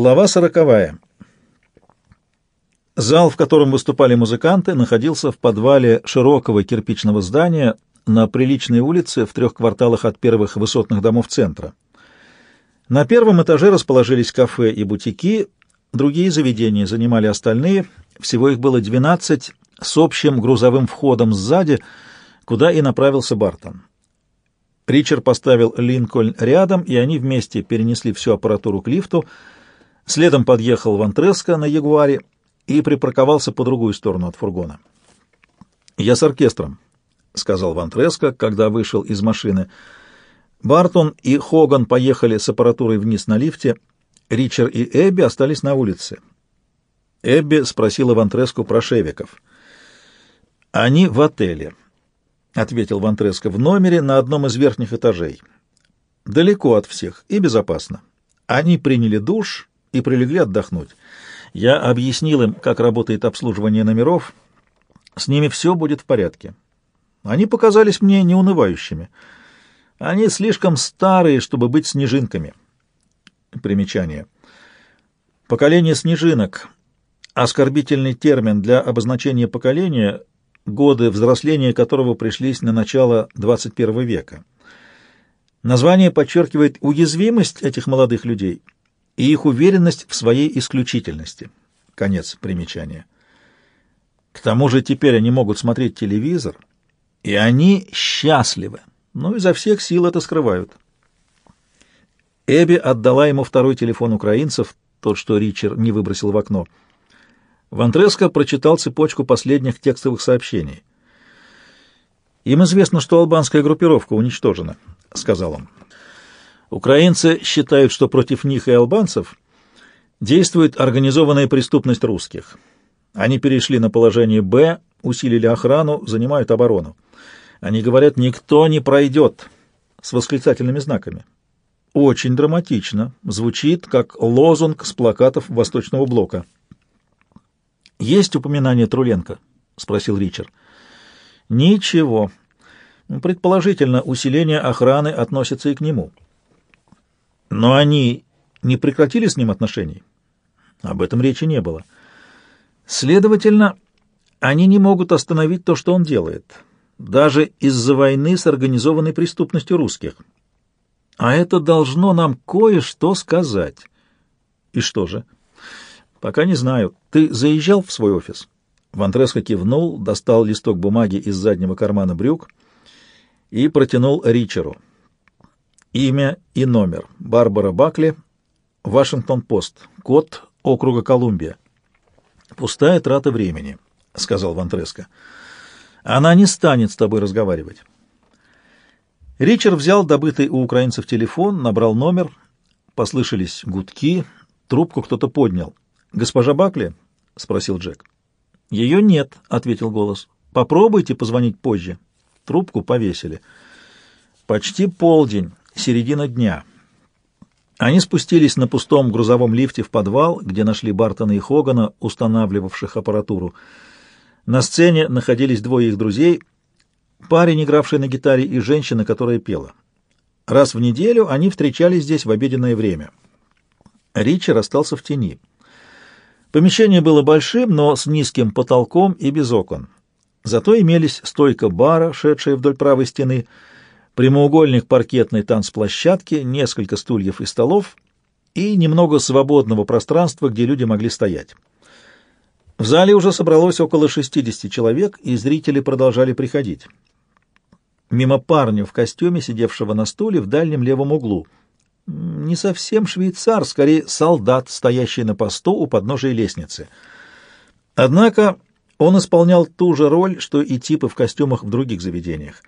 Глава сороковая. Зал, в котором выступали музыканты, находился в подвале широкого кирпичного здания на приличной улице в трех кварталах от первых высотных домов центра. На первом этаже расположились кафе и бутики, другие заведения занимали остальные, всего их было 12, с общим грузовым входом сзади, куда и направился Бартон. Ричард поставил Линкольн рядом, и они вместе перенесли всю аппаратуру к лифту. Следом подъехал Вантреско на Ягуаре и припарковался по другую сторону от фургона. «Я с оркестром», — сказал Вантреско, когда вышел из машины. Бартон и Хоган поехали с аппаратурой вниз на лифте. Ричард и Эбби остались на улице. Эбби спросила Вантреску про шевиков. «Они в отеле», — ответил Вантреско, — «в номере на одном из верхних этажей. Далеко от всех и безопасно. Они приняли душ и прилегли отдохнуть. Я объяснил им, как работает обслуживание номеров. С ними все будет в порядке. Они показались мне неунывающими. Они слишком старые, чтобы быть снежинками». Примечание. Поколение снежинок — оскорбительный термин для обозначения поколения, годы взросления которого пришлись на начало XXI века. Название подчеркивает уязвимость этих молодых людей и их уверенность в своей исключительности. Конец примечания. К тому же теперь они могут смотреть телевизор, и они счастливы, но изо всех сил это скрывают. Эбби отдала ему второй телефон украинцев, тот, что Ричард не выбросил в окно. Вантреско прочитал цепочку последних текстовых сообщений. «Им известно, что албанская группировка уничтожена», — сказал он. «Украинцы считают, что против них и албанцев действует организованная преступность русских. Они перешли на положение «Б», усилили охрану, занимают оборону. Они говорят «никто не пройдет» с восклицательными знаками. Очень драматично, звучит как лозунг с плакатов Восточного блока. «Есть упоминание Труленко?» — спросил Ричард. «Ничего. Предположительно, усиление охраны относится и к нему. Но они не прекратили с ним отношений? Об этом речи не было. Следовательно, они не могут остановить то, что он делает, даже из-за войны с организованной преступностью русских. А это должно нам кое-что сказать. И что же?» «Пока не знаю. Ты заезжал в свой офис?» Вантреско кивнул, достал листок бумаги из заднего кармана брюк и протянул Ричеру. Имя и номер. Барбара Бакли, Вашингтон-Пост, код округа Колумбия. «Пустая трата времени», — сказал Вантреско. «Она не станет с тобой разговаривать». Ричард взял добытый у украинцев телефон, набрал номер, послышались гудки, трубку кто-то поднял. «Госпожа Бакли?» — спросил Джек. «Ее нет», — ответил голос. «Попробуйте позвонить позже». Трубку повесили. Почти полдень, середина дня. Они спустились на пустом грузовом лифте в подвал, где нашли Бартона и Хогана, устанавливавших аппаратуру. На сцене находились двое их друзей, парень, игравший на гитаре, и женщина, которая пела. Раз в неделю они встречались здесь в обеденное время. Ричард остался в тени. Помещение было большим, но с низким потолком и без окон. Зато имелись стойка бара, шедшая вдоль правой стены, прямоугольник паркетной танцплощадки, несколько стульев и столов и немного свободного пространства, где люди могли стоять. В зале уже собралось около 60 человек, и зрители продолжали приходить. Мимо парня в костюме, сидевшего на стуле в дальнем левом углу — не совсем швейцар, скорее солдат, стоящий на посту у подножия лестницы. Однако он исполнял ту же роль, что и типы в костюмах в других заведениях.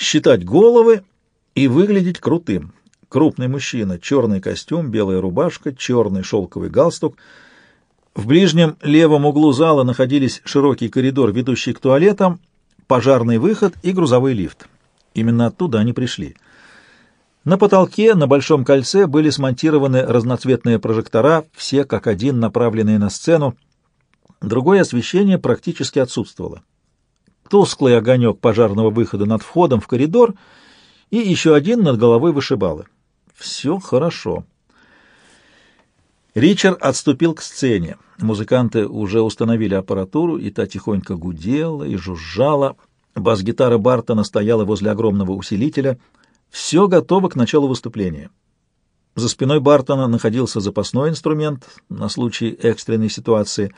Считать головы и выглядеть крутым. Крупный мужчина, черный костюм, белая рубашка, черный шелковый галстук. В ближнем левом углу зала находились широкий коридор, ведущий к туалетам, пожарный выход и грузовой лифт. Именно оттуда они пришли. На потолке на большом кольце были смонтированы разноцветные прожектора, все как один направленные на сцену. Другое освещение практически отсутствовало. Тусклый огонек пожарного выхода над входом в коридор и еще один над головой вышибалы. Все хорошо. Ричард отступил к сцене. Музыканты уже установили аппаратуру, и та тихонько гудела и жужжала. Бас-гитара Бартона стояла возле огромного усилителя. Все готово к началу выступления. За спиной Бартона находился запасной инструмент на случай экстренной ситуации.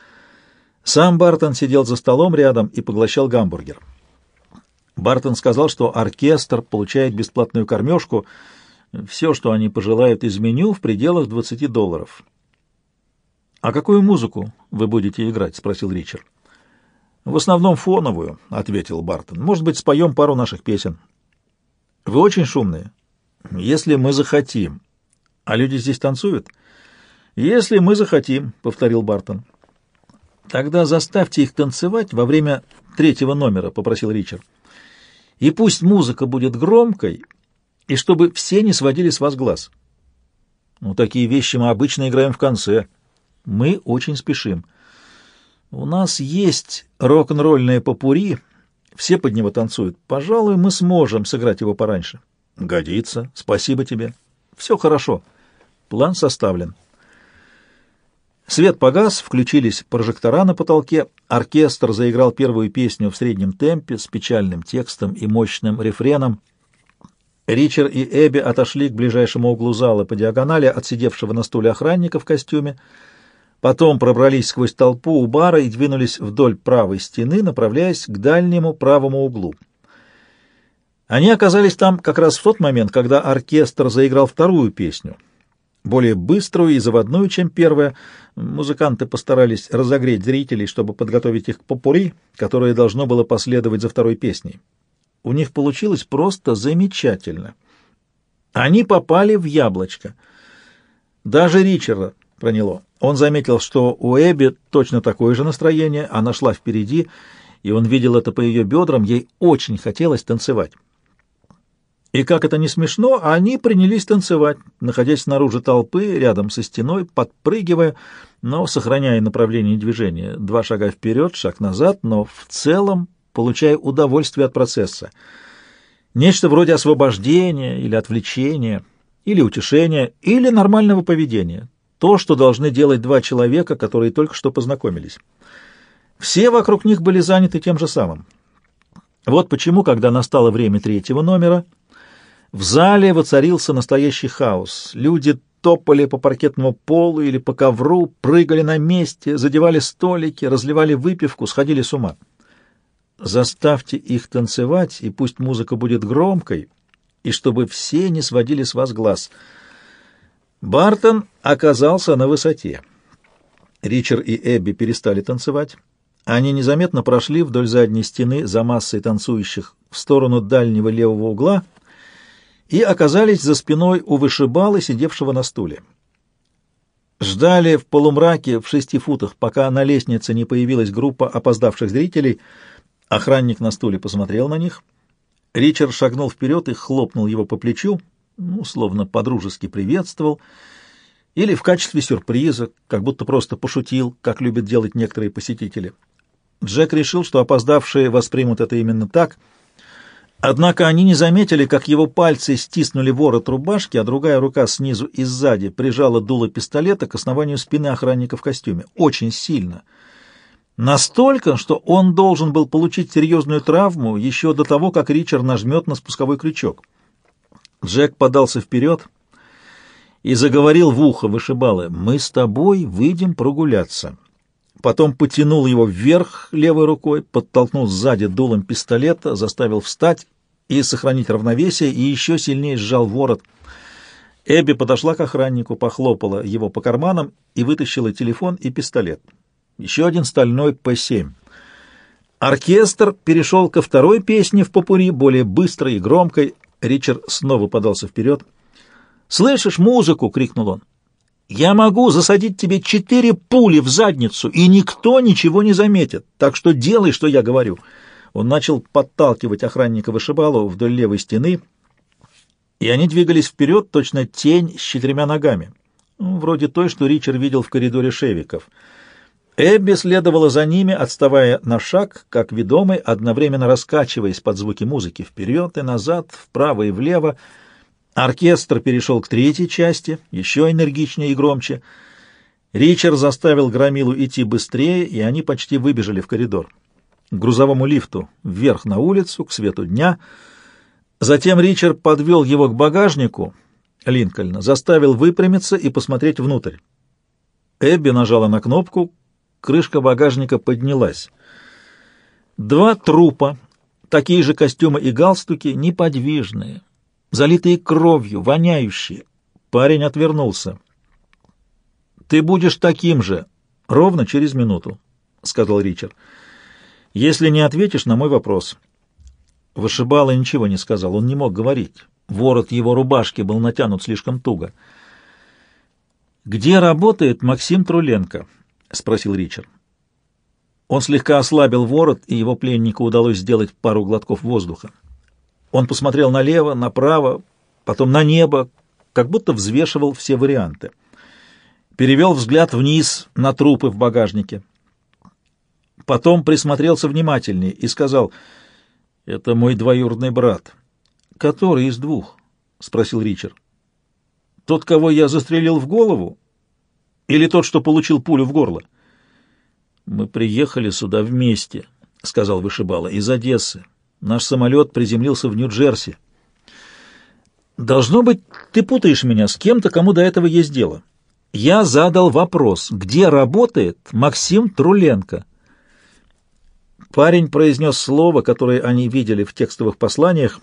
Сам Бартон сидел за столом рядом и поглощал гамбургер. Бартон сказал, что оркестр получает бесплатную кормежку, все, что они пожелают из меню, в пределах 20 долларов. «А какую музыку вы будете играть?» — спросил Ричард. «В основном фоновую», — ответил Бартон. «Может быть, споем пару наших песен». «Вы очень шумные». «Если мы захотим». «А люди здесь танцуют?» «Если мы захотим», — повторил Бартон. «Тогда заставьте их танцевать во время третьего номера», — попросил Ричард. «И пусть музыка будет громкой, и чтобы все не сводили с вас глаз». «Ну, такие вещи мы обычно играем в конце», мы очень спешим. У нас есть рок-н-ролльное попури, все под него танцуют. Пожалуй, мы сможем сыграть его пораньше. Годится. Спасибо тебе. Все хорошо. План составлен. Свет погас, включились прожектора на потолке, оркестр заиграл первую песню в среднем темпе с печальным текстом и мощным рефреном. Ричард и Эбби отошли к ближайшему углу зала по диагонали от сидевшего на стуле охранника в костюме, Потом пробрались сквозь толпу у бара и двинулись вдоль правой стены, направляясь к дальнему правому углу. Они оказались там как раз в тот момент, когда оркестр заиграл вторую песню, более быструю и заводную, чем первая. Музыканты постарались разогреть зрителей, чтобы подготовить их к попури, которое должно было последовать за второй песней. У них получилось просто замечательно. Они попали в яблочко. Даже Ричарда проняло. Он заметил, что у Эбби точно такое же настроение, она шла впереди, и он видел это по ее бедрам, ей очень хотелось танцевать. И как это не смешно, они принялись танцевать, находясь снаружи толпы, рядом со стеной, подпрыгивая, но сохраняя направление движения. Два шага вперед, шаг назад, но в целом получая удовольствие от процесса. Нечто вроде освобождения или отвлечения, или утешения, или нормального поведения то, что должны делать два человека, которые только что познакомились. Все вокруг них были заняты тем же самым. Вот почему, когда настало время третьего номера, в зале воцарился настоящий хаос. Люди топали по паркетному полу или по ковру, прыгали на месте, задевали столики, разливали выпивку, сходили с ума. Заставьте их танцевать, и пусть музыка будет громкой, и чтобы все не сводили с вас глаз — Бартон оказался на высоте. Ричард и Эбби перестали танцевать. Они незаметно прошли вдоль задней стены за массой танцующих в сторону дальнего левого угла и оказались за спиной у вышибалы, сидевшего на стуле. Ждали в полумраке в шести футах, пока на лестнице не появилась группа опоздавших зрителей. Охранник на стуле посмотрел на них. Ричард шагнул вперед и хлопнул его по плечу ну, словно подружески приветствовал, или в качестве сюрприза, как будто просто пошутил, как любят делать некоторые посетители. Джек решил, что опоздавшие воспримут это именно так, однако они не заметили, как его пальцы стиснули ворот рубашки, а другая рука снизу и сзади прижала дуло пистолета к основанию спины охранника в костюме. Очень сильно. Настолько, что он должен был получить серьезную травму еще до того, как Ричард нажмет на спусковой крючок. Джек подался вперед и заговорил в ухо вышибалы. «Мы с тобой выйдем прогуляться». Потом потянул его вверх левой рукой, подтолкнул сзади дулом пистолета, заставил встать и сохранить равновесие, и еще сильнее сжал ворот. Эбби подошла к охраннику, похлопала его по карманам и вытащила телефон и пистолет. Еще один стальной П-7. Оркестр перешел ко второй песне в попури, более быстрой и громкой, Ричард снова подался вперед. «Слышишь музыку?» — крикнул он. «Я могу засадить тебе четыре пули в задницу, и никто ничего не заметит, так что делай, что я говорю». Он начал подталкивать охранника вышибалу вдоль левой стены, и они двигались вперед, точно тень с четырьмя ногами, ну, вроде той, что Ричард видел в коридоре шевиков — Эбби следовала за ними, отставая на шаг, как ведомый, одновременно раскачиваясь под звуки музыки вперед и назад, вправо и влево. Оркестр перешел к третьей части, еще энергичнее и громче. Ричард заставил Громилу идти быстрее, и они почти выбежали в коридор. К грузовому лифту, вверх на улицу, к свету дня. Затем Ричард подвел его к багажнику Линкольна, заставил выпрямиться и посмотреть внутрь. Эбби нажала на кнопку, крышка багажника поднялась. Два трупа, такие же костюмы и галстуки, неподвижные, залитые кровью, воняющие. Парень отвернулся. «Ты будешь таким же, ровно через минуту», — сказал Ричард. «Если не ответишь на мой вопрос». Вышибала ничего не сказал, он не мог говорить. Ворот его рубашки был натянут слишком туго. «Где работает Максим Труленко?» — спросил Ричард. Он слегка ослабил ворот, и его пленнику удалось сделать пару глотков воздуха. Он посмотрел налево, направо, потом на небо, как будто взвешивал все варианты перевел взгляд вниз на трупы в багажнике. Потом присмотрелся внимательнее и сказал, «Это мой двоюродный брат». «Который из двух?» — спросил Ричард. «Тот, кого я застрелил в голову? Или тот, что получил пулю в горло?» «Мы приехали сюда вместе», — сказал Вышибала, — «из Одессы. Наш самолет приземлился в Нью-Джерси». «Должно быть, ты путаешь меня с кем-то, кому до этого есть дело». Я задал вопрос, где работает Максим Труленко. Парень произнес слово, которое они видели в текстовых посланиях,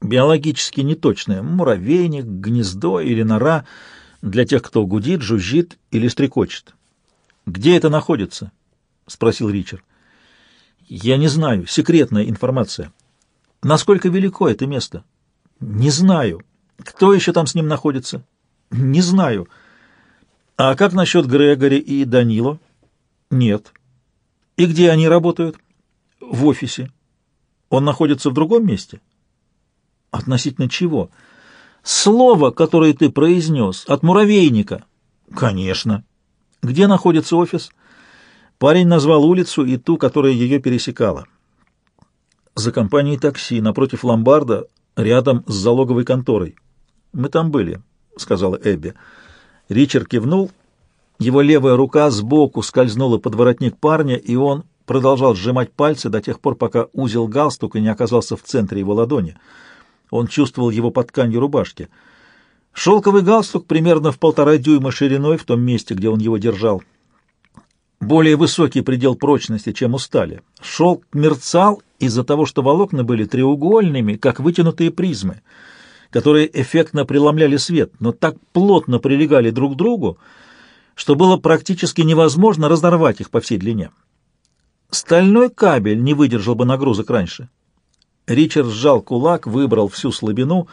биологически неточное, муравейник, гнездо или нора, для тех, кто гудит, жужжит или стрекочет. «Где это находится?» — спросил Ричард. «Я не знаю. Секретная информация. Насколько велико это место?» «Не знаю. Кто еще там с ним находится?» «Не знаю». А как насчет Грегори и Данило? Нет. И где они работают? В офисе. Он находится в другом месте? Относительно чего? Слово, которое ты произнес, от муравейника. Конечно. Где находится офис? Парень назвал улицу и ту, которая ее пересекала. За компанией такси, напротив ломбарда, рядом с залоговой конторой. Мы там были, сказала Эбби. Ричард кивнул. Его левая рука сбоку скользнула под воротник парня, и он продолжал сжимать пальцы до тех пор, пока узел галстука не оказался в центре его ладони. Он чувствовал его под тканью рубашки. Шелковый галстук примерно в полтора дюйма шириной в том месте, где он его держал. Более высокий предел прочности, чем у стали. Шелк мерцал из-за того, что волокна были треугольными, как вытянутые призмы — которые эффектно преломляли свет, но так плотно прилегали друг к другу, что было практически невозможно разорвать их по всей длине. Стальной кабель не выдержал бы нагрузок раньше. Ричард сжал кулак, выбрал всю слабину.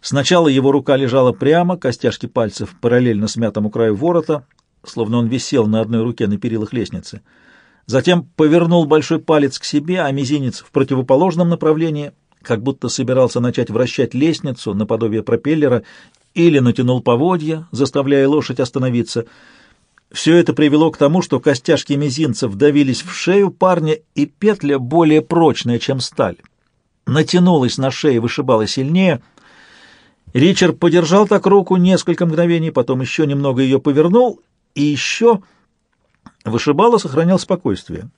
Сначала его рука лежала прямо, костяшки пальцев параллельно смятому краю ворота, словно он висел на одной руке на перилах лестницы. Затем повернул большой палец к себе, а мизинец в противоположном направлении как будто собирался начать вращать лестницу наподобие пропеллера или натянул поводья, заставляя лошадь остановиться. Все это привело к тому, что костяшки мизинца вдавились в шею парня, и петля более прочная, чем сталь. Натянулась на шее, вышибала сильнее. Ричард подержал так руку несколько мгновений, потом еще немного ее повернул, и еще вышибала сохранял спокойствие.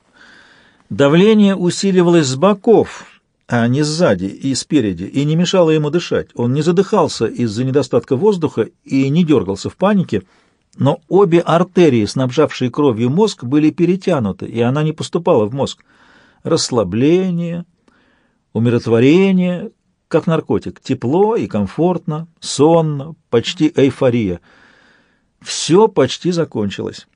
Давление усиливалось с боков, а не сзади и спереди, и не мешало ему дышать. Он не задыхался из-за недостатка воздуха и не дергался в панике, но обе артерии, снабжавшие кровью мозг, были перетянуты, и она не поступала в мозг. Расслабление, умиротворение, как наркотик, тепло и комфортно, сонно, почти эйфория. Все почти закончилось.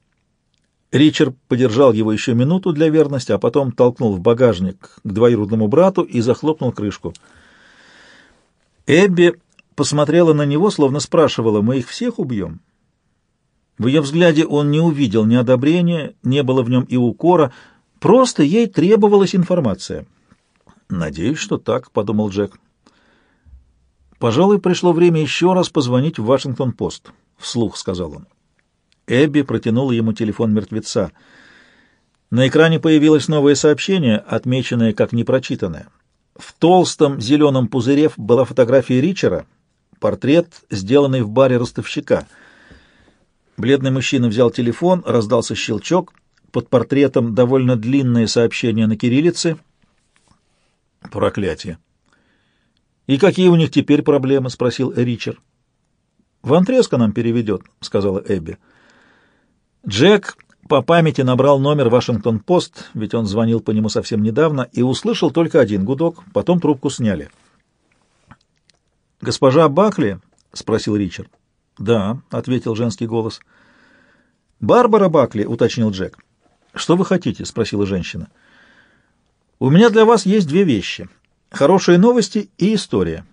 Ричард подержал его еще минуту для верности, а потом толкнул в багажник к двоюродному брату и захлопнул крышку. Эбби посмотрела на него, словно спрашивала, «Мы их всех убьем?» В ее взгляде он не увидел ни одобрения, не было в нем и укора, просто ей требовалась информация. «Надеюсь, что так», — подумал Джек. «Пожалуй, пришло время еще раз позвонить в Вашингтон-Пост», — вслух сказал он. Эбби протянула ему телефон мертвеца. На экране появилось новое сообщение, отмеченное как непрочитанное. В толстом зеленом пузыре была фотография Ричера, портрет, сделанный в баре ростовщика. Бледный мужчина взял телефон, раздался щелчок. Под портретом довольно длинное сообщение на кириллице. Проклятие. «И какие у них теперь проблемы?» — спросил Ричард. «Ван Треска нам переведет», — сказала Эбби. Джек по памяти набрал номер «Вашингтон-Пост», ведь он звонил по нему совсем недавно, и услышал только один гудок, потом трубку сняли. «Госпожа Бакли?» — спросил Ричард. «Да», — ответил женский голос. «Барбара Бакли», — уточнил Джек. «Что вы хотите?» — спросила женщина. «У меня для вас есть две вещи. Хорошие новости и история.